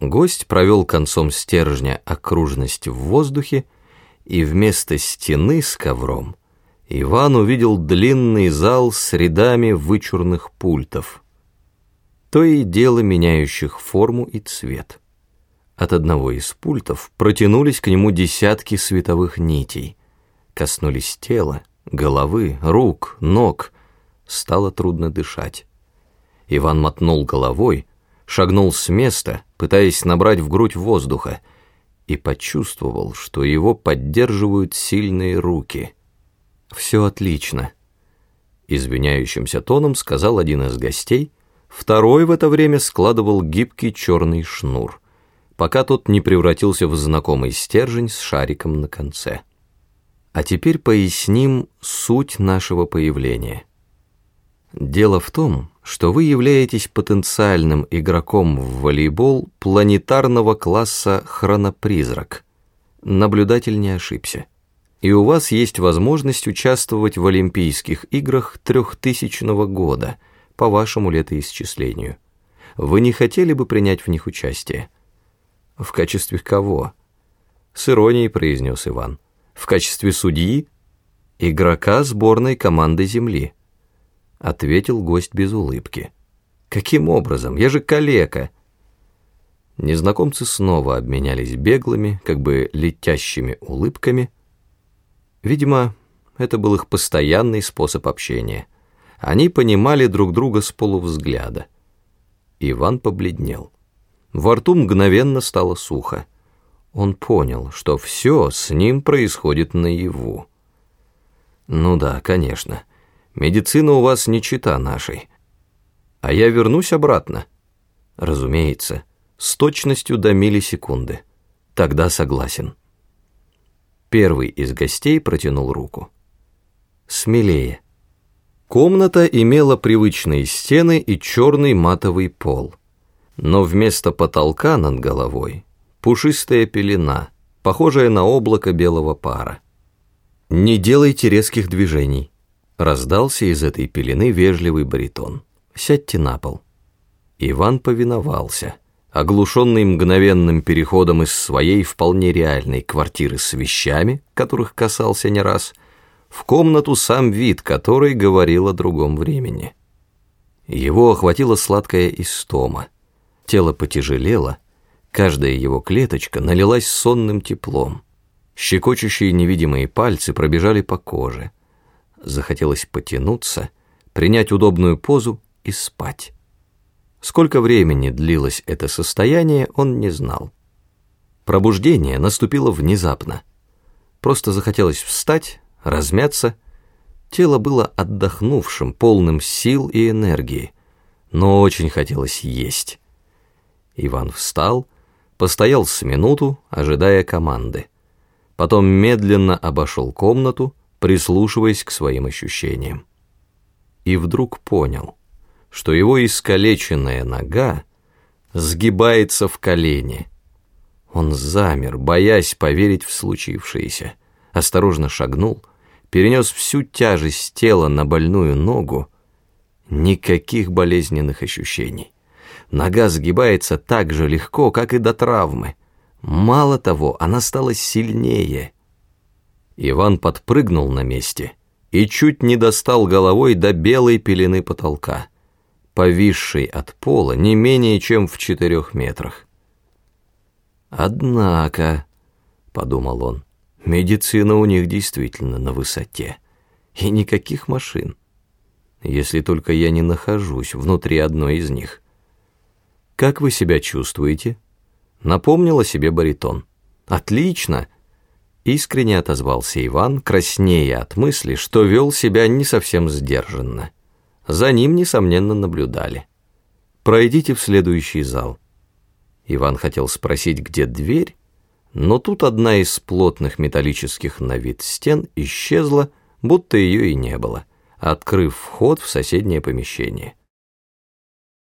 Гость провел концом стержня окружность в воздухе, и вместо стены с ковром Иван увидел длинный зал с рядами вычурных пультов, то и дело меняющих форму и цвет. От одного из пультов протянулись к нему десятки световых нитей, коснулись тела, головы, рук, ног. Стало трудно дышать. Иван мотнул головой, шагнул с места, пытаясь набрать в грудь воздуха, и почувствовал, что его поддерживают сильные руки. «Все отлично», — извиняющимся тоном сказал один из гостей, второй в это время складывал гибкий черный шнур, пока тот не превратился в знакомый стержень с шариком на конце. А теперь поясним суть нашего появления. Дело в том, что вы являетесь потенциальным игроком в волейбол планетарного класса «Хронопризрак». Наблюдатель не ошибся. И у вас есть возможность участвовать в Олимпийских играх трехтысячного года по вашему летоисчислению. Вы не хотели бы принять в них участие? В качестве кого? С иронией произнес Иван. В качестве судьи? Игрока сборной команды Земли ответил гость без улыбки. Каким образом? Я же калека. Незнакомцы снова обменялись беглыми, как бы летящими улыбками. Видимо, это был их постоянный способ общения. Они понимали друг друга с полувзгляда. Иван побледнел. Во рту мгновенно стало сухо. Он понял, что все с ним происходит наяву. Ну да, конечно. Медицина у вас не чита нашей. А я вернусь обратно. Разумеется, с точностью до миллисекунды. Тогда согласен. Первый из гостей протянул руку. Смелее. Комната имела привычные стены и черный матовый пол. Но вместо потолка над головой пушистая пелена, похожая на облако белого пара. Не делайте резких движений. Раздался из этой пелены вежливый баритон. «Сядьте на пол». Иван повиновался, оглушенный мгновенным переходом из своей вполне реальной квартиры с вещами, которых касался не раз, в комнату сам вид, который говорил о другом времени. Его охватила сладкая истома. Тело потяжелело, каждая его клеточка налилась сонным теплом. Щекочущие невидимые пальцы пробежали по коже — захотелось потянуться, принять удобную позу и спать. Сколько времени длилось это состояние, он не знал. Пробуждение наступило внезапно. Просто захотелось встать, размяться. Тело было отдохнувшим, полным сил и энергии, но очень хотелось есть. Иван встал, постоял с минуту, ожидая команды. Потом медленно обошел комнату, прислушиваясь к своим ощущениям. И вдруг понял, что его искалеченная нога сгибается в колени. Он замер, боясь поверить в случившееся, осторожно шагнул, перенес всю тяжесть тела на больную ногу, никаких болезненных ощущений. Нога сгибается так же легко, как и до травмы. Мало того, она стала сильнее — Иван подпрыгнул на месте и чуть не достал головой до белой пелены потолка, повисшей от пола не менее чем в четырех метрах. «Однако», — подумал он, — «медицина у них действительно на высоте, и никаких машин, если только я не нахожусь внутри одной из них». «Как вы себя чувствуете?» — напомнил себе баритон. «Отлично!» Искренне отозвался Иван, краснея от мысли, что вел себя не совсем сдержанно. За ним, несомненно, наблюдали. «Пройдите в следующий зал». Иван хотел спросить, где дверь, но тут одна из плотных металлических на вид стен исчезла, будто ее и не было, открыв вход в соседнее помещение.